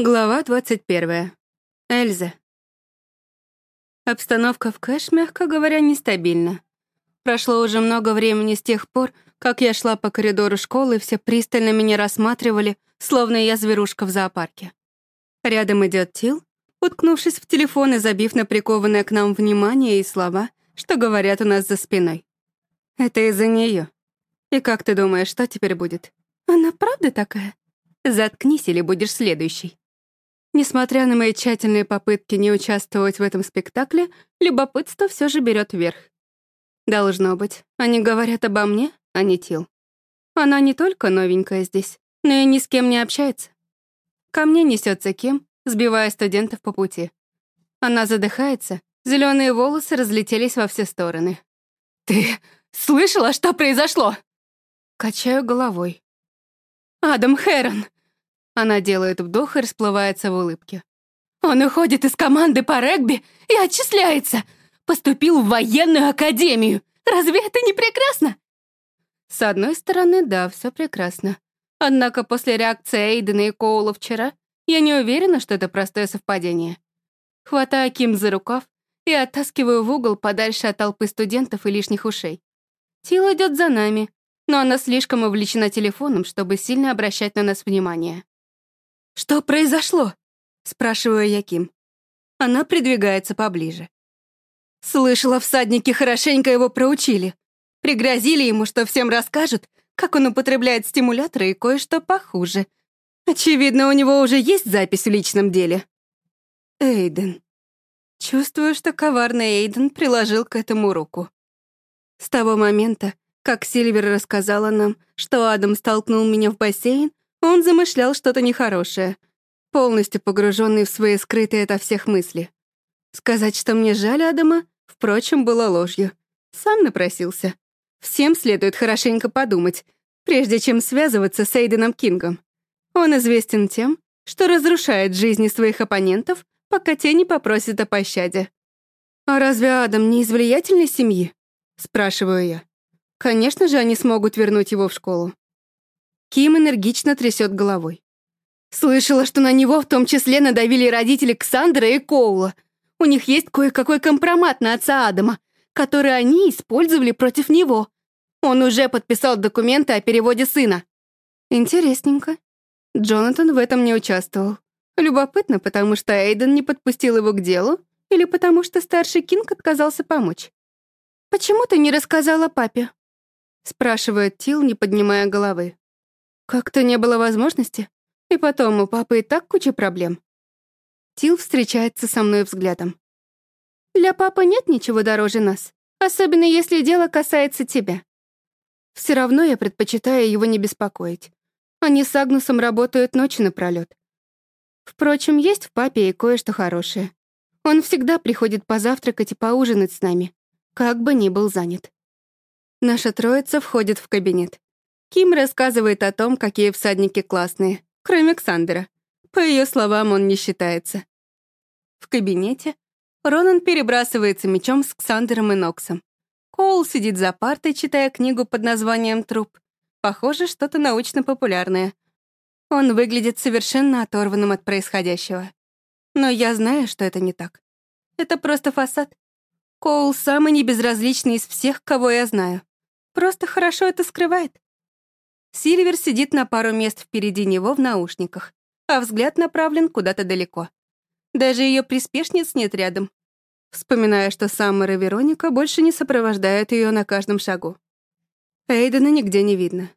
Глава 21. Эльза. Обстановка в Кэш, мягко говоря, нестабильна. Прошло уже много времени с тех пор, как я шла по коридору школы, и все пристально меня рассматривали, словно я зверушка в зоопарке. Рядом идет Тил, уткнувшись в телефон и забив на прикованное к нам внимание и слова, что говорят у нас за спиной. Это из-за нее. И как ты думаешь, что теперь будет? Она правда такая? Заткнись или будешь следующий. Несмотря на мои тщательные попытки не участвовать в этом спектакле, любопытство все же берет верх. Должно быть, они говорят обо мне, а не Тил. Она не только новенькая здесь, но и ни с кем не общается. Ко мне несется Ким, сбивая студентов по пути. Она задыхается, зеленые волосы разлетелись Она делает вдох и расплывается в улыбке. «Он уходит из команды по регби и отчисляется! Поступил в военную академию! Разве это не прекрасно?» С одной стороны, да, все прекрасно. Однако после реакции Эйдена и Коула вчера я не уверена, что это простое совпадение. Хватаю Ким за рукав и оттаскиваю в угол подальше от толпы студентов и лишних ушей. Тил идет за нами, но она слишком увлечена телефоном, чтобы сильно обращать на нас внимание. «Что произошло?» — спрашиваю я Ким. Она придвигается поближе. Слышала, всадники хорошенько его проучили. Пригрозили ему, что всем расскажут, как он употребляет стимуляторы и кое-что похуже. Очевидно, у него уже есть запись в личном деле. Эйден. Чувствую, что коварный Эйден приложил к этому руку. С того момента, как Сильвер рассказала нам, что Адам столкнул меня в бассейн, он замышлял что-то нехорошее, полностью погруженный в свои скрытые ото всех мысли. Сказать, что мне жаль Адама, впрочем, было ложью. Сам напросился. Всем следует хорошенько подумать, прежде чем связываться с Эйденом Кингом. Он известен тем, что разрушает жизни своих оппонентов, пока те не попросят о пощаде. «А разве Адам не из влиятельной семьи?» — спрашиваю я. Конечно же, они смогут вернуть его в школу. Ким энергично трясет головой. Слышала, что на него в том числе надавили родители Ксандра и Коула. У них есть кое-какой компромат на отца Адама, который они использовали против него. Он уже подписал документы о переводе сына. Интересненько. Джонатан в этом не участвовал. Любопытно, потому что Эйден не подпустил его к делу или потому что старший Кинг отказался помочь. «Почему ты не рассказала папе?» Как-то не было возможности. И потом, у папы и так куча проблем. Тил встречается со мной взглядом. Для папы нет ничего дороже нас, особенно если дело касается тебя. Все равно я предпочитаю его не беспокоить. Они с Агнусом работают ночи напролет. Впрочем, есть в папе и кое-что хорошее. Он всегда приходит позавтракать и поужинать с нами, как бы ни был занят. Наша троица входит в кабинет. Ким рассказывает о том, какие всадники классные, кроме Ксандера. По ее словам, он не считается. В кабинете Ронан перебрасывается мечом с Ксандером и Ноксом. Коул сидит за партой, читая книгу под названием «Труп». Похоже, что-то научно-популярное. Он выглядит совершенно оторванным от происходящего. Но я знаю, что это не так. Это просто фасад. Коул самый небезразличный из всех, кого я знаю. Просто хорошо это скрывает. Сильвер сидит на пару мест впереди него в наушниках, а взгляд направлен куда-то далеко. Даже ее приспешниц нет рядом. Вспоминая, что Саммер и Вероника больше не сопровождают ее на каждом шагу. Эйдена нигде не видно.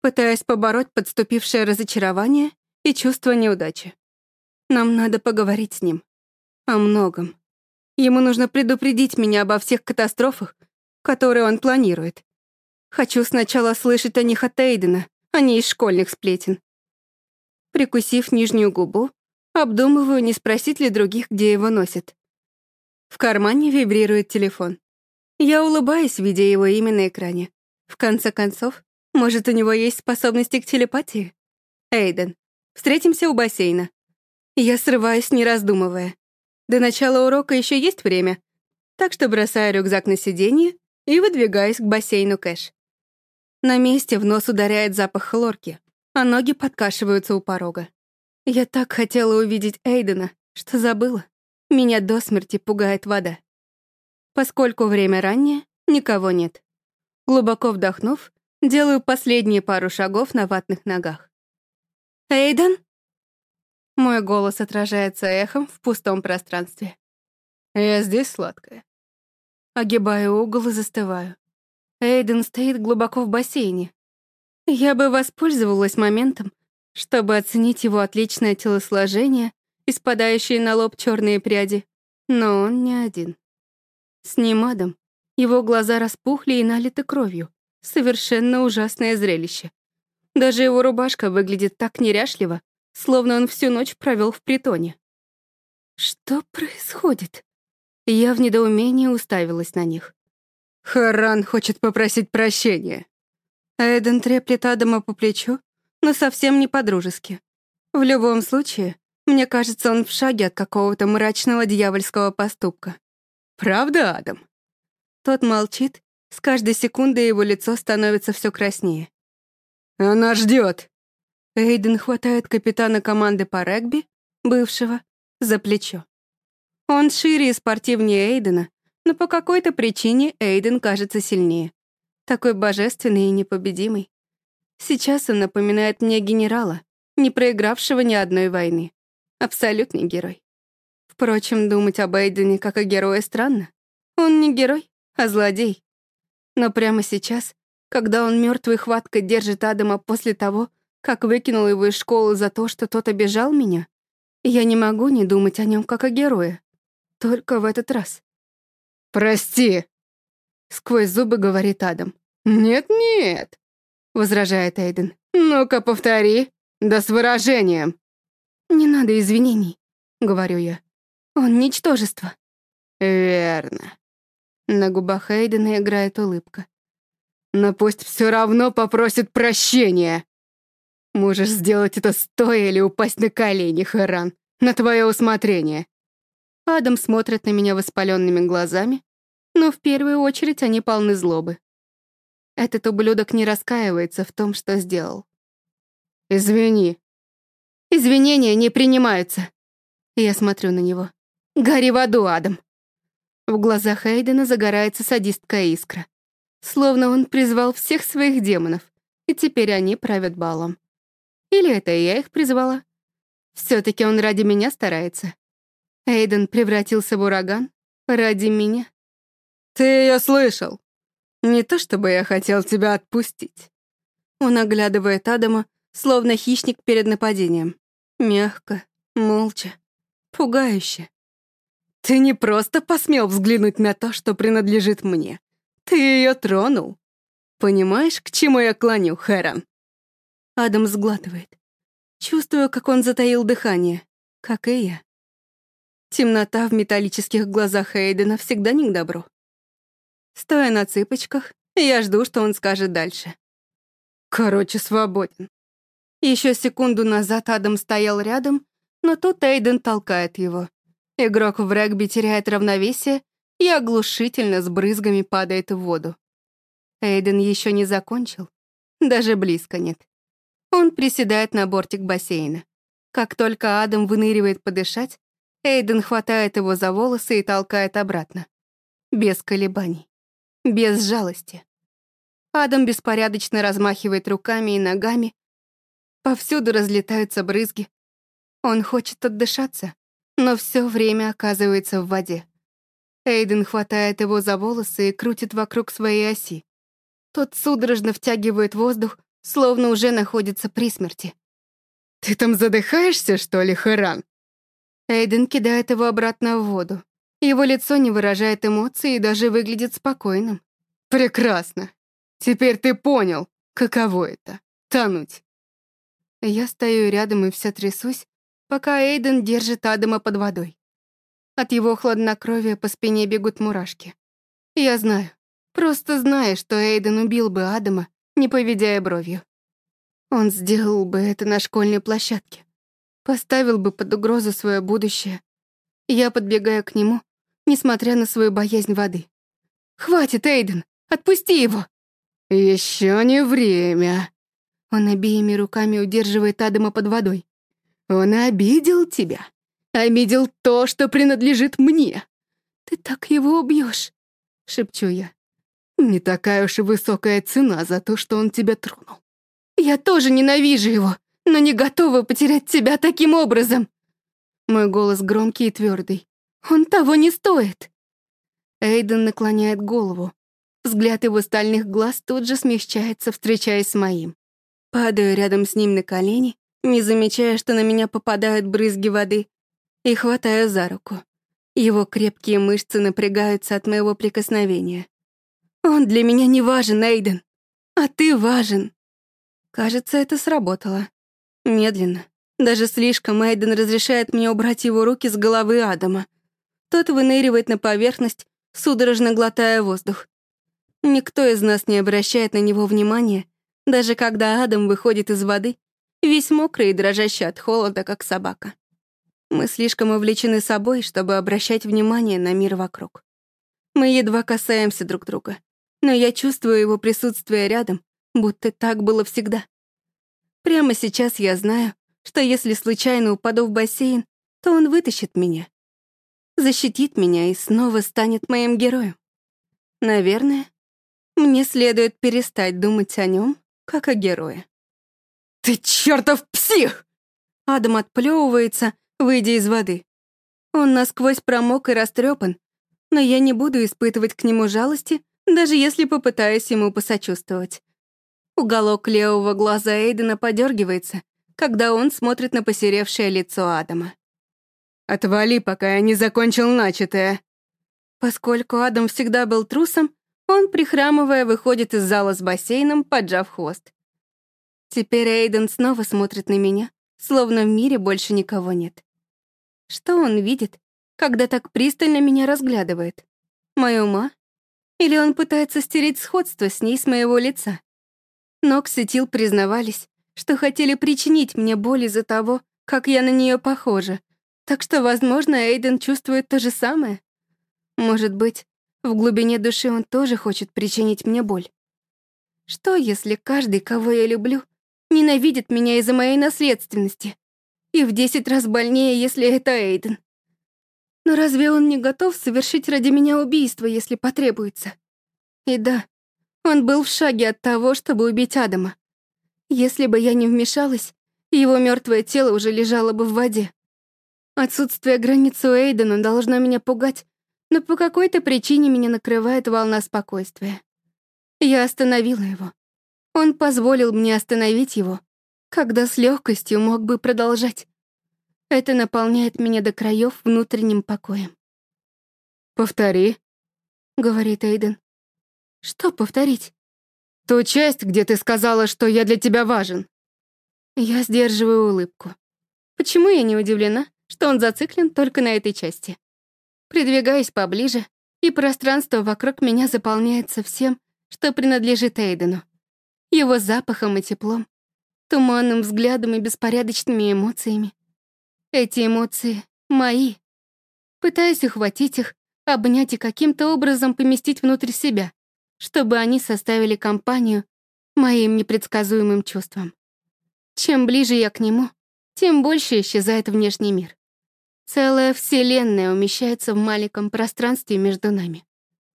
Пытаясь побороть подступившее разочарование и чувство неудачи. Нам надо поговорить с ним. О многом. Ему нужно предупредить меня обо всех катастрофах, которые он планирует, Хочу сначала слышать о них от Эйдена, а не из школьных сплетен. Прикусив нижнюю губу, обдумываю, не спросить ли других, где его носят. В кармане вибрирует телефон. Я улыбаюсь, видя его имя на экране. В конце концов, может, у него есть способности к телепатии? Эйден, встретимся у бассейна. Я срываюсь, не раздумывая. До начала урока еще есть время, так что бросаю рюкзак на сиденье и выдвигаюсь к бассейну Кэш. На месте в нос ударяет запах хлорки, а ноги подкашиваются у порога. Я так хотела увидеть Эйдена, что забыла. Меня до смерти пугает вода. Поскольку время раннее, никого нет. Глубоко вдохнув, делаю последние пару шагов на ватных ногах. «Эйден?» Мой голос отражается эхом в пустом пространстве. «Я здесь, сладкая». Огибаю угол и застываю. Эйден стоит глубоко в бассейне. Я бы воспользовалась моментом, чтобы оценить его отличное телосложение и спадающие на лоб черные пряди, но он не один. С ним Адам. Его глаза распухли и налиты кровью. Совершенно ужасное зрелище. Даже его рубашка выглядит так неряшливо, словно он всю ночь провел в притоне. Что происходит? Я в недоумении уставилась на них. Харан хочет попросить прощения. Эйден треплет Адама по плечу, но совсем не по-дружески. В любом случае, мне кажется, он в шаге от какого-то мрачного дьявольского поступка. «Правда, Адам?» Тот молчит, с каждой секундой его лицо становится все краснее. «Она ждет. Эйден хватает капитана команды по регби, бывшего, за плечо. Он шире и спортивнее Эйдена, но по какой-то причине Эйден кажется сильнее. Такой божественный и непобедимый. Сейчас он напоминает мне генерала, не проигравшего ни одной войны. Абсолютный герой. Впрочем, думать об Эйдене как о герое странно. Он не герой, а злодей. Но прямо сейчас, когда он мертвой хваткой держит Адама после того, как выкинул его из школы за то, что тот обижал меня, я не могу не думать о нем как о герое. Только в этот раз. «Прости!» — сквозь зубы говорит но в первую очередь они полны злобы. Этот ублюдок не раскаивается в том, что сделал. «Извини». «Извинения не принимаются». Я смотрю на него. «Гори в аду, Адам». В глазах Эйдена загорается садистская искра. Словно он призвал всех своих демонов, и теперь они правят балом. Или это я их призвала? все таки он ради меня старается. Эйден превратился в ураган ради меня. Ты ее слышал? Не то чтобы я хотел тебя отпустить. Он оглядывает Адама, словно хищник перед нападением. Мягко, молча, пугающе. Ты не просто посмел взглянуть на то, что принадлежит мне. Ты ее тронул. Понимаешь, к чему я клоню, Хэрон? Адам сглатывает. Чувствую, как он стоя на цыпочках, я жду, что он скажет дальше. Короче, свободен. Еще секунду назад Адам стоял рядом, но тут Эйден толкает его. Игрок в регби теряет равновесие и оглушительно с брызгами падает в воду. Эйден еще не закончил. Даже близко нет. Он приседает на бортик бассейна. Как только Адам выныривает подышать, Эйден хватает его за волосы и толкает обратно. Без колебаний без жалости. Адам беспорядочно размахивает руками и ногами. Повсюду разлетаются брызги. Он хочет отдышаться, но все время оказывается в воде. Эйден хватает его за волосы и крутит вокруг своей оси. Тот судорожно втягивает воздух, словно уже находится при смерти. «Ты там задыхаешься, что ли, Харан?» Эйден кидает его обратно в воду. Его лицо не выражает эмоций и даже выглядит спокойным. «Прекрасно. Теперь ты понял, каково это — тонуть». Я стою рядом и вся трясусь, пока Эйден держит Адама под водой. От его хладнокровия по спине бегут мурашки. Я знаю, просто знаю, что Эйден убил бы Адама, не поведя бровью. Он сделал бы это на школьной площадке. Поставил бы под угрозу свое будущее. Я подбегаю к нему, несмотря на свою боязнь воды. «Хватит, Эйден! Отпусти его!» «Еще не время!» Он обеими руками удерживает Адама под водой. Он обидел тебя. Обидел то, что принадлежит мне. Ты так его убьешь, шепчу я. Не такая уж и высокая цена за то, что он тебя тронул. Я тоже ненавижу его, но не готова потерять тебя таким образом. Мой голос громкий и твердый. Он того не стоит. Эйден наклоняет голову. Взгляд его стальных глаз тут же смягчается, встречаясь с моим. Падаю рядом с ним на колени, не замечая, что на меня попадают брызги воды, и хватаю за руку. Его крепкие мышцы напрягаются от моего прикосновения. Он для меня не важен, Эйден, а ты важен. Кажется, это сработало. Медленно. Даже слишком Эйден разрешает мне убрать его руки с головы Адама. Тот выныривает на поверхность, судорожно глотая воздух. Никто из нас не обращает на него внимания, даже когда Адам выходит из воды, весь защитит меня и снова станет моим героем. Наверное, мне следует перестать думать о нем как о герое. «Ты чертов псих!» Адам отплевывается, выйдя из воды. Он насквозь промок и растрепан, но я не буду испытывать к нему жалости, даже если попытаюсь ему посочувствовать. Уголок левого глаза Эйдена подергивается, когда он смотрит на посеревшее лицо Адама. Отвали, пока я не закончил начатое». Поскольку Адам всегда был трусом, он, прихрамывая, выходит из зала с бассейном, поджав хвост. Теперь Эйден снова смотрит на меня, словно в мире больше никого нет. Что он видит, когда так пристально меня разглядывает? Мою ма? Или он пытается стереть сходство с ней с моего лица? Нокс и Тил признавались, что хотели причинить мне боль из-за того, как я на нее похожа, Так что, возможно, Эйден чувствует то же самое. Может быть, в глубине души он тоже хочет причинить мне боль. Что, если каждый, кого я люблю, ненавидит меня из-за моей наследственности? И в десять раз больнее, если это Эйден. Но разве он не готов совершить ради меня убийство, если потребуется? И да, он был в шаге от того, чтобы убить Адама. Если бы я не Отсутствие границы у Эйдена должно меня пугать, но по какой-то причине меня накрывает волна спокойствия. Я остановила его. Он позволил мне остановить его, когда с легкостью мог бы продолжать. Это наполняет меня до краев внутренним покоем. «Повтори», — говорит Эйден. «Что повторить?» «Ту часть, где ты сказала, что я для тебя важен». Я сдерживаю улыбку. Почему я не удивлена? что он зациклен только на этой части. Придвигаюсь поближе, и пространство вокруг меня заполняется всем, что принадлежит Эйдену. Его запахом и теплом, туманным взглядом и беспорядочными эмоциями. Эти эмоции мои. Пытаюсь ухватить их, обнять и каким-то образом поместить внутрь себя, чтобы они составили компанию моим непредсказуемым чувствам. Чем ближе я к нему, тем больше исчезает внешний мир. Целая вселенная умещается в маленьком пространстве между нами.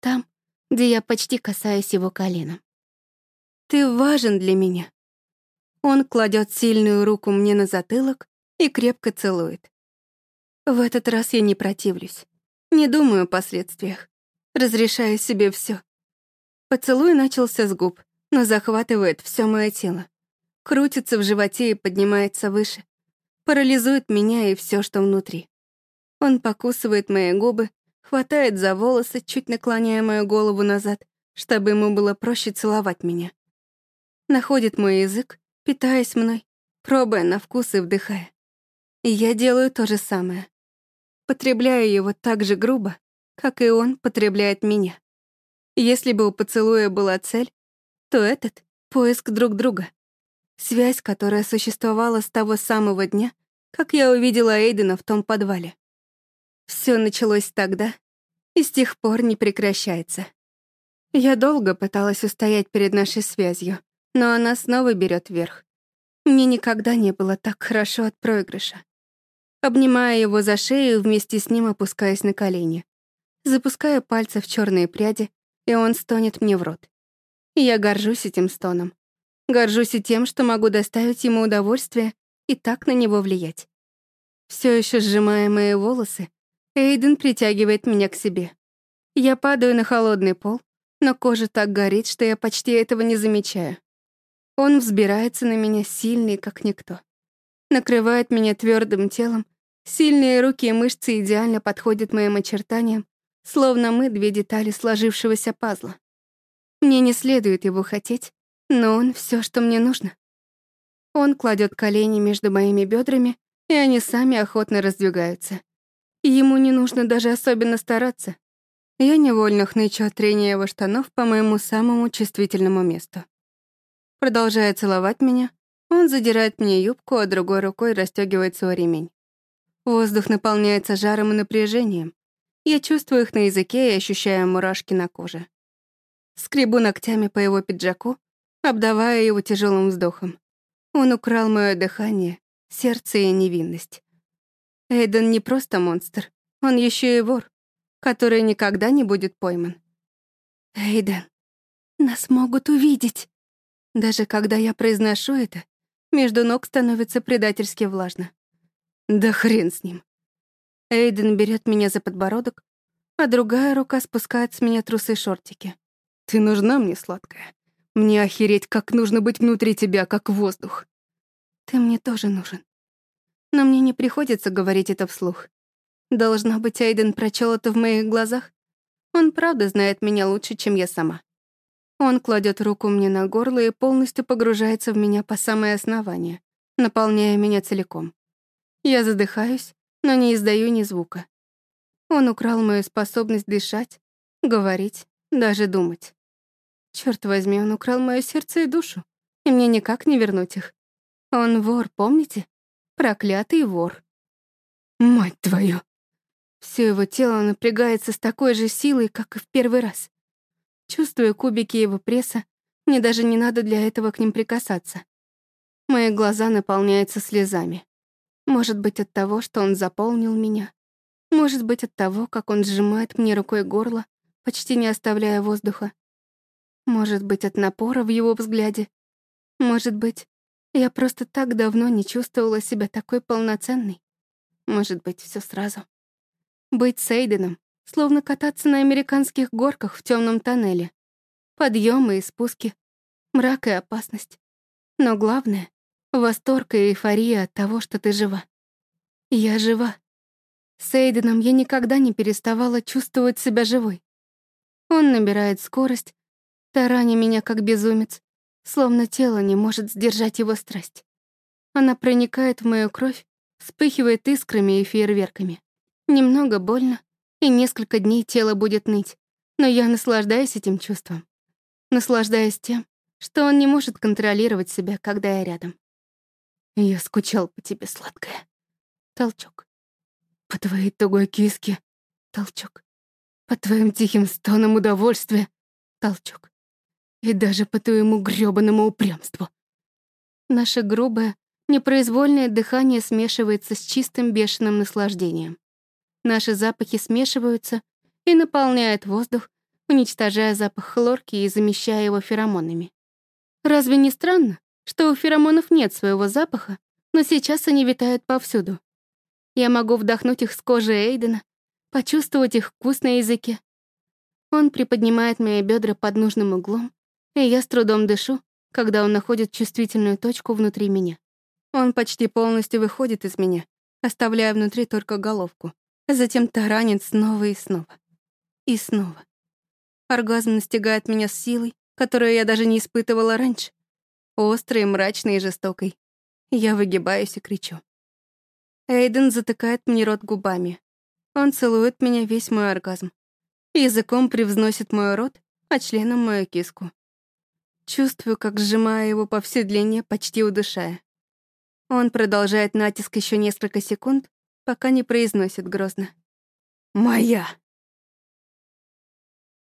Там, где я почти касаюсь его коленом. Ты важен для меня. Он кладет сильную руку мне на затылок и крепко целует. В этот раз я не противлюсь. Не думаю о последствиях. Разрешаю себе все. Поцелуй начался с губ, но захватывает все мое тело. Крутится в животе и поднимается выше. Парализует меня и все, что внутри. Он покусывает мои губы, хватает за волосы, чуть наклоняя мою голову назад, чтобы ему было проще целовать меня. Находит мой язык, питаясь мной, пробуя на вкус и вдыхая. И я делаю то же самое. Потребляю его так же грубо, как и он потребляет меня. Если бы у поцелуя была цель, то этот — поиск друг друга. Связь, которая существовала с того самого дня, как я увидела Эйдена в том подвале. Все началось тогда и с тех пор не прекращается. Я долго пыталась устоять перед нашей связью, но она снова берет верх. Мне никогда не было так хорошо от проигрыша. Обнимая его за шею, вместе с ним опускаясь на колени. Запуская пальцы в черные пряди, и он стонет мне в рот. И я горжусь этим стоном. Горжусь и тем, что могу доставить ему удовольствие и так на него влиять. Все еще сжимая мои волосы, Эйден притягивает меня к себе. Я падаю на холодный пол, но кожа так горит, что я почти этого не замечаю. Он взбирается на меня сильный, как никто. Накрывает меня твердым телом, сильные руки и мышцы идеально подходят моим очертаниям, словно мы две детали сложившегося пазла. Мне не следует его хотеть, но он все, что мне нужно. Он кладет колени между моими бедрами, и они сами охотно раздвигаются. Ему не нужно даже особенно стараться. Я невольно хнычу от трения его штанов по моему самому чувствительному месту. Продолжая целовать меня, он задирает мне юбку, а другой рукой расстегивает свой ремень. Воздух наполняется жаром и напряжением. Я чувствую их на языке и ощущаю мурашки на коже. Скребу ногтями по его пиджаку, обдавая его тяжелым Эйден не просто монстр, он еще и вор, который никогда не будет пойман. Эйден, нас могут увидеть. Даже когда я произношу это, между ног становится предательски влажно. Да хрен с ним. Эйден берет меня за подбородок, а другая рука спускает с меня трусы-шортики. «Ты нужна мне, сладкая. Мне охереть, как нужно быть внутри тебя, как воздух». «Ты мне тоже нужен», но мне не приходится говорить это вслух. Должно быть, Айден прочел это в моих глазах. Он правда знает меня лучше, чем я сама. Он кладет руку мне на горло и полностью погружается в меня по самое основание, наполняя меня целиком. Я задыхаюсь, но не издаю ни звука. Он украл мою способность дышать, говорить, даже думать. Черт возьми, он украл мое сердце и душу, и мне никак не вернуть их. Он вор, помните? Проклятый вор. Мать твою! Все его тело напрягается с такой же силой, как и в первый раз. Чувствуя кубики его пресса, мне даже не надо для этого к ним прикасаться. Мои глаза наполняются слезами. Может быть, от того, что он заполнил меня. Может быть, от того, как он сжимает мне рукой горло, почти не оставляя Я просто так давно не чувствовала себя такой полноценной. Может быть, все сразу. Быть Сейденом, словно кататься на американских горках в темном тоннеле. Подъемы и спуски, мрак и опасность. Но главное — восторг и эйфория от того, что ты жива. Я жива. С Эйденом я никогда не переставала чувствовать себя живой. Он набирает скорость, тараня меня как безумец, словно тело не может сдержать его страсть. Она проникает в мою кровь, вспыхивает искрами и фейерверками. Немного больно, и несколько дней тело будет ныть, но я наслаждаюсь этим чувством. Наслаждаюсь тем, что он не может контролировать себя, когда я рядом. Я скучал по тебе, сладкая. Толчок. По твоей тугой киске. Толчок. По твоим тихим стонам удовольствия. Толчок. И даже по твоему грёбаному упрямству. Наше грубое, непроизвольное дыхание смешивается с чистым бешеным наслаждением. Наши запахи смешиваются и наполняют воздух, уничтожая запах хлорки и замещая его феромонами. Разве не странно, что у феромонов нет своего запаха, но сейчас они витают повсюду? Я могу вдохнуть их с кожи Эйдена, почувствовать их вкус на языке. Он приподнимает мои бедра под нужным углом, и я с трудом дышу, когда он находит чувствительную точку внутри меня. Он почти полностью выходит из меня, оставляя внутри только головку а затем таранит снова и снова. И снова. Оргазм настигает меня с силой, которую я даже не испытывала раньше. Острой, мрачной и жестокой. Я выгибаюсь и кричу. Эйден затыкает мне рот губами. Он целует меня весь мой оргазм. Языком привзносит мой рот, а членом мою киску. Чувствую, как сжимаю его по всей длине, почти удушая. Он продолжает натиск еще несколько секунд, пока не произносит грозно. «Моя!»